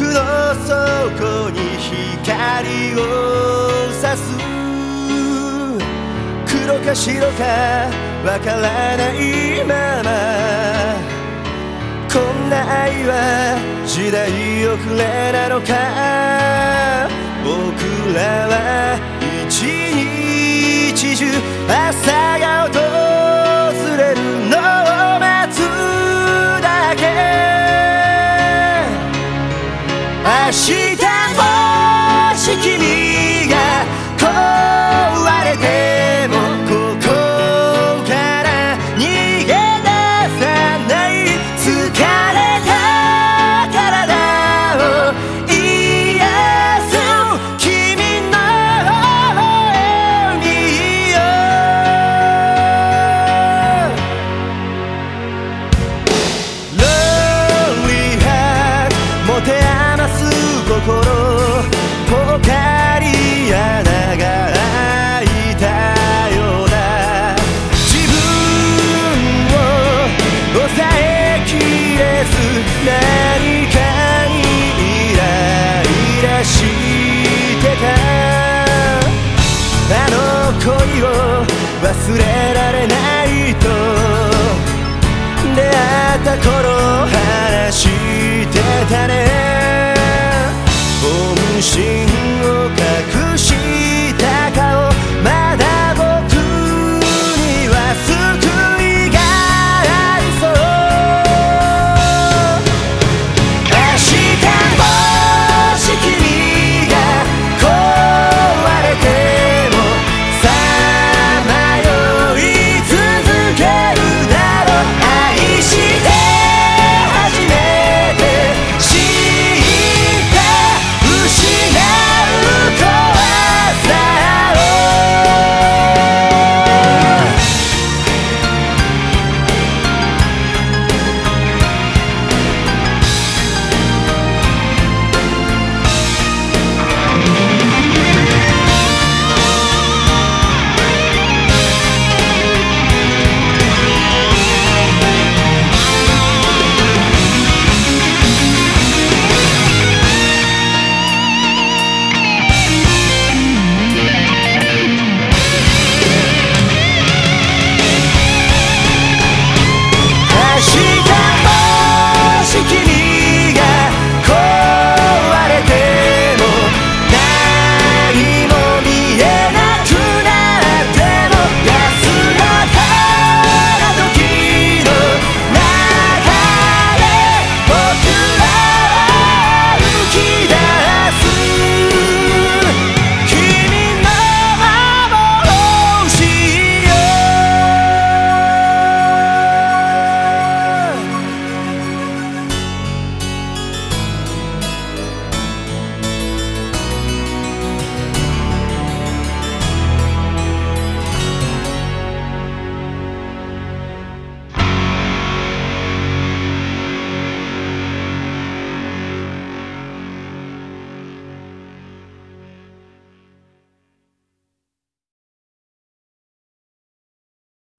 僕の底に光を差す。黒か白かわからないまま。こんな愛は時代遅れなのか。僕らは一日中朝何かにイライラしてた。あの恋を忘れ